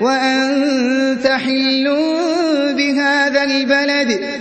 وَأَنتَ حِلٌّ بِهَٰذَا الْبَلَدِ.